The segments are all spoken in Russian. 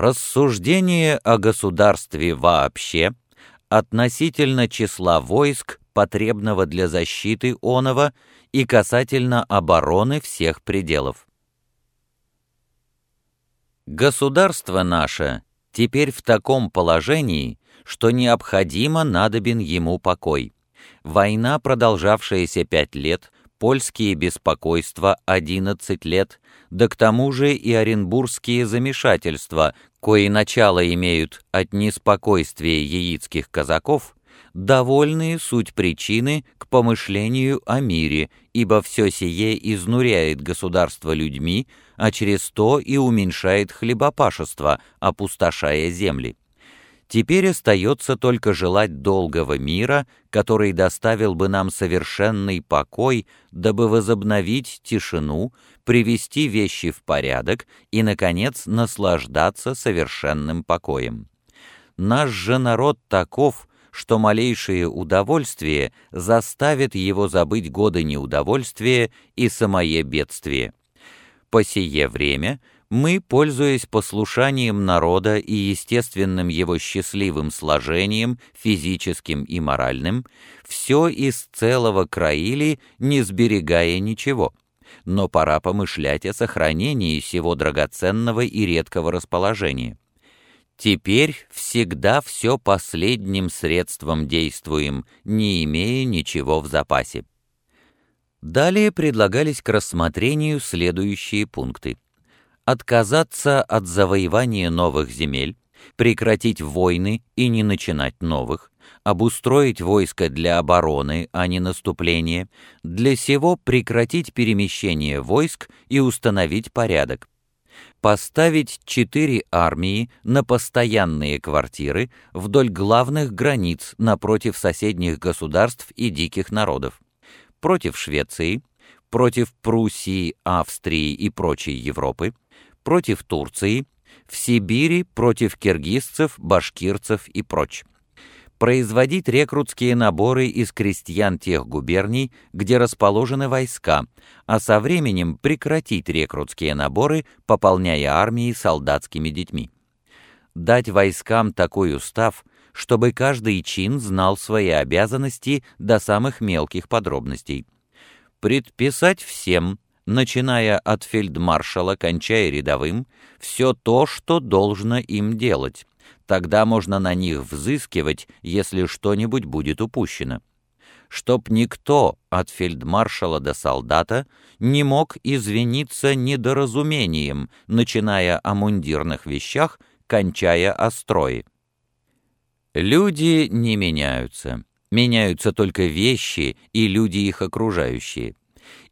Рассуждение о государстве вообще относительно числа войск, потребного для защиты оного, и касательно обороны всех пределов. Государство наше теперь в таком положении, что необходимо надобен ему покой. Война, продолжавшаяся пять лет, польские беспокойства 11 лет, да к тому же и оренбургские замешательства, кои начало имеют от неспокойствия яицких казаков, довольные суть причины к помышлению о мире, ибо все сие изнуряет государство людьми, а через то и уменьшает хлебопашество, опустошая земли. Теперь остается только желать долгого мира, который доставил бы нам совершенный покой, дабы возобновить тишину, привести вещи в порядок и, наконец, наслаждаться совершенным покоем. Наш же народ таков, что малейшее удовольствие заставит его забыть годы неудовольствия и самое бедствие. По сие время — мы, пользуясь послушанием народа и естественным его счастливым сложением, физическим и моральным, все из целого краили, не сберегая ничего. Но пора помышлять о сохранении всего драгоценного и редкого расположения. Теперь всегда все последним средством действуем, не имея ничего в запасе. Далее предлагались к рассмотрению следующие пункты отказаться от завоевания новых земель, прекратить войны и не начинать новых, обустроить войско для обороны, а не наступления, для сего прекратить перемещение войск и установить порядок, поставить четыре армии на постоянные квартиры вдоль главных границ напротив соседних государств и диких народов, против Швеции, против Пруссии, Австрии и прочей Европы, против Турции, в Сибири против киргизцев, башкирцев и прочь. Производить рекрутские наборы из крестьян тех губерний, где расположены войска, а со временем прекратить рекрутские наборы, пополняя армии солдатскими детьми. Дать войскам такой устав, чтобы каждый чин знал свои обязанности до самых мелких подробностей. Предписать всем начиная от фельдмаршала, кончая рядовым, все то, что должно им делать. Тогда можно на них взыскивать, если что-нибудь будет упущено. Чтоб никто, от фельдмаршала до солдата, не мог извиниться недоразумением, начиная о мундирных вещах, кончая о строе. Люди не меняются. Меняются только вещи и люди их окружающие.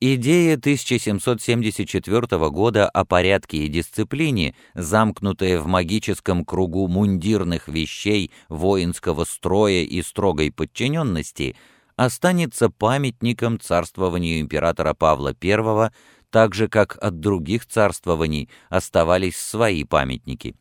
Идея 1774 года о порядке и дисциплине, замкнутая в магическом кругу мундирных вещей, воинского строя и строгой подчиненности, останется памятником царствованию императора Павла I, так же, как от других царствований оставались свои памятники.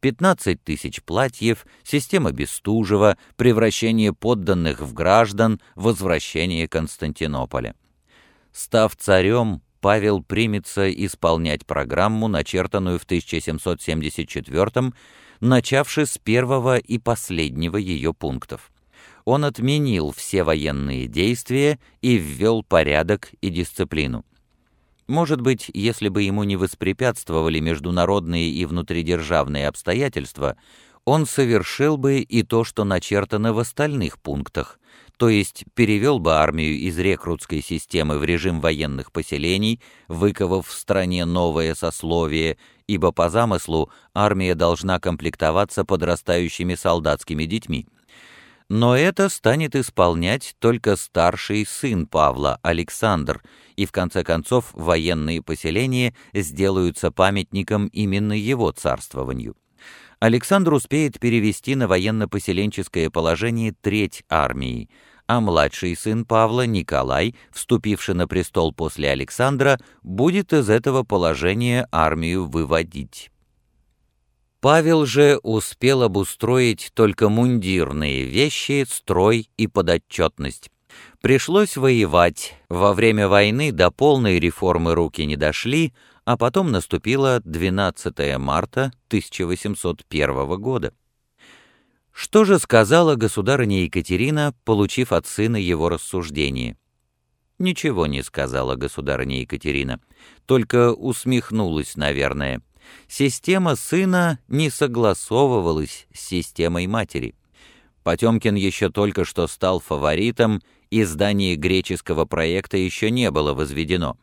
15 тысяч платьев, система Бестужева, превращение подданных в граждан, возвращение Константинополя. Став царем, Павел примется исполнять программу, начертанную в 1774 начавши с первого и последнего ее пунктов. Он отменил все военные действия и ввел порядок и дисциплину. Может быть, если бы ему не воспрепятствовали международные и внутридержавные обстоятельства, он совершил бы и то, что начертано в остальных пунктах, то есть перевел бы армию из рекрутской системы в режим военных поселений, выковав в стране новое сословие, ибо по замыслу армия должна комплектоваться подрастающими солдатскими детьми. Но это станет исполнять только старший сын Павла, Александр, и в конце концов военные поселения сделаются памятником именно его царствованию. Александр успеет перевести на военно-поселенческое положение треть армии, а младший сын Павла, Николай, вступивший на престол после Александра, будет из этого положения армию выводить. Павел же успел обустроить только мундирные вещи, строй и подотчетность. Пришлось воевать, во время войны до полной реформы руки не дошли, а потом наступило 12 марта 1801 года. Что же сказала государыня Екатерина, получив от сына его рассуждение? Ничего не сказала государыня Екатерина, только усмехнулась, наверное. Система сына не согласовывалась с системой матери. Потемкин еще только что стал фаворитом, и здание греческого проекта еще не было возведено.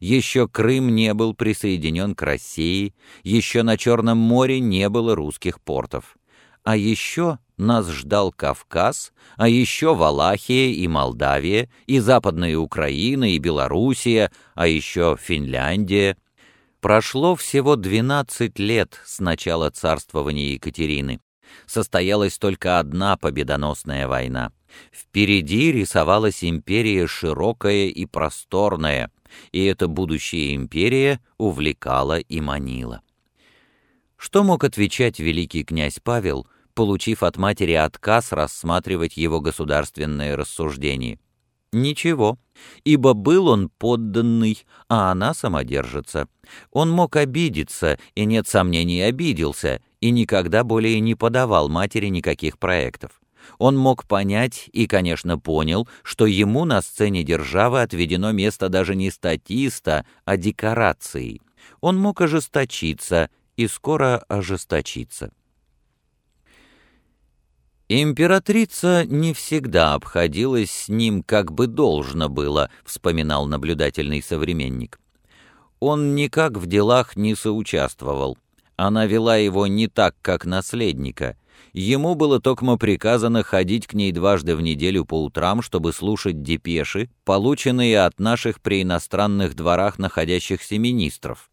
Еще Крым не был присоединен к России, еще на Черном море не было русских портов. А еще нас ждал Кавказ, а еще Валахия и Молдавия, и Западная Украина, и Белоруссия, а еще Финляндия. Прошло всего 12 лет с начала царствования Екатерины. Состоялась только одна победоносная война. Впереди рисовалась империя широкая и просторная, и эта будущая империя увлекала и манила. Что мог отвечать великий князь Павел, получив от матери отказ рассматривать его государственное рассуждение? Ничего, ибо был он подданный, а она самодержица. Он мог обидеться, и нет сомнений обиделся, и никогда более не подавал матери никаких проектов. Он мог понять и, конечно, понял, что ему на сцене державы отведено место даже не статиста, а декорации. Он мог ожесточиться и скоро ожесточиться. «Императрица не всегда обходилась с ним, как бы должно было», — вспоминал наблюдательный современник. «Он никак в делах не соучаствовал. Она вела его не так, как наследника. Ему было токмо приказано ходить к ней дважды в неделю по утрам, чтобы слушать депеши, полученные от наших при иностранных дворах находящихся министров.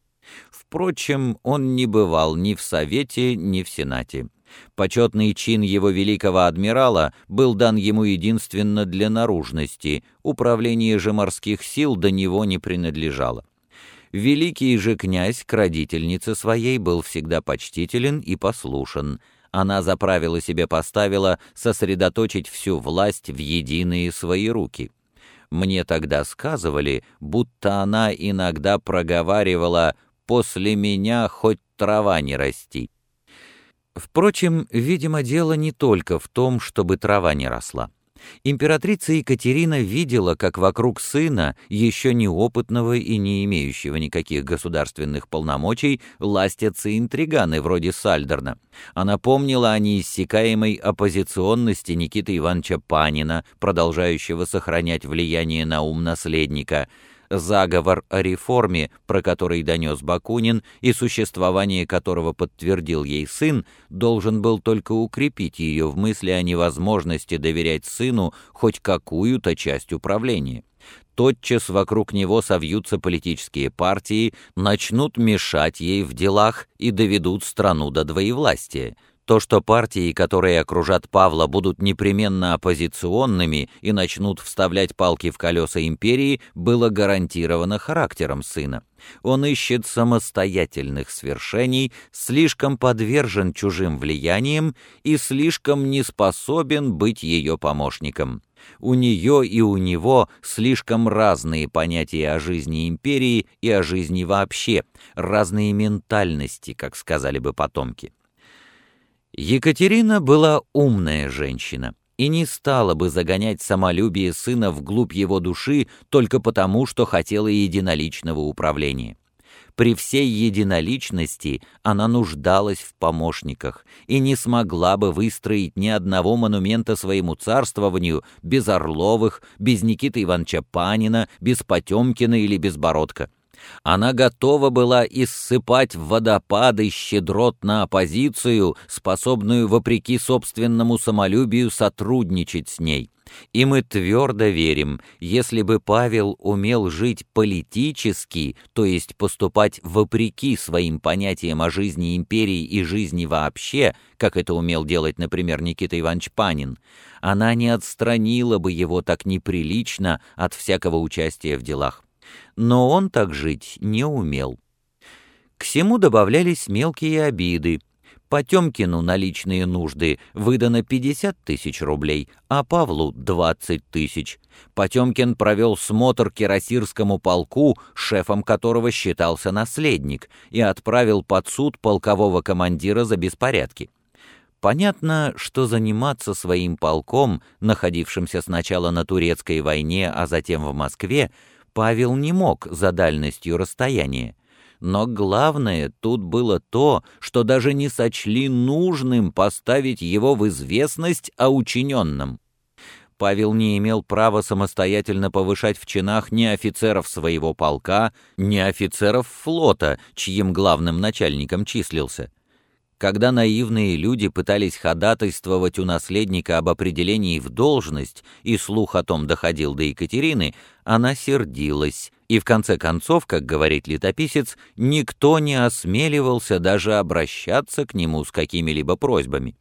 Впрочем, он не бывал ни в Совете, ни в Сенате. Почетный чин его великого адмирала был дан ему единственно для наружности, управление же морских сил до него не принадлежало. Великий же князь к родительнице своей был всегда почтителен и послушен. Она за правило себе поставила сосредоточить всю власть в единые свои руки. Мне тогда сказывали, будто она иногда проговаривала «после меня хоть трава не расти». Впрочем, видимо, дело не только в том, чтобы трава не росла. Императрица Екатерина видела, как вокруг сына, еще неопытного и не имеющего никаких государственных полномочий, ластятся интриганы вроде Сальдерна. Она помнила о неиссякаемой оппозиционности Никиты Ивановича Панина, продолжающего сохранять влияние на ум наследника, заговор о реформе, про который донес Бакунин и существование которого подтвердил ей сын, должен был только укрепить ее в мысли о невозможности доверять сыну хоть какую-то часть управления. Тотчас вокруг него совьются политические партии, начнут мешать ей в делах и доведут страну до двоевластия. То, что партии, которые окружат Павла, будут непременно оппозиционными и начнут вставлять палки в колеса империи, было гарантировано характером сына. Он ищет самостоятельных свершений, слишком подвержен чужим влияниям и слишком не способен быть ее помощником. У нее и у него слишком разные понятия о жизни империи и о жизни вообще, разные ментальности, как сказали бы потомки. Екатерина была умная женщина и не стала бы загонять самолюбие сына вглубь его души только потому, что хотела единоличного управления. При всей единоличности она нуждалась в помощниках и не смогла бы выстроить ни одного монумента своему царствованию без Орловых, без Никиты Ивановича Панина, без Потемкина или без Бородка. Она готова была иссыпать в водопады щедрот на оппозицию, способную, вопреки собственному самолюбию, сотрудничать с ней. И мы твердо верим, если бы Павел умел жить политически, то есть поступать вопреки своим понятиям о жизни империи и жизни вообще, как это умел делать, например, Никита Иванович Панин, она не отстранила бы его так неприлично от всякого участия в делах но он так жить не умел. К всему добавлялись мелкие обиды. Потемкину на личные нужды выдано 50 тысяч рублей, а Павлу 20 тысяч. Потемкин провел смотр кирасирскому полку, шефом которого считался наследник, и отправил под суд полкового командира за беспорядки. Понятно, что заниматься своим полком, находившимся сначала на турецкой войне, а затем в Москве, Павел не мог за дальностью расстояния. Но главное тут было то, что даже не сочли нужным поставить его в известность о учиненном. Павел не имел права самостоятельно повышать в чинах ни офицеров своего полка, ни офицеров флота, чьим главным начальником числился. Когда наивные люди пытались ходатайствовать у наследника об определении в должность, и слух о том доходил до Екатерины, она сердилась, и в конце концов, как говорит летописец, никто не осмеливался даже обращаться к нему с какими-либо просьбами.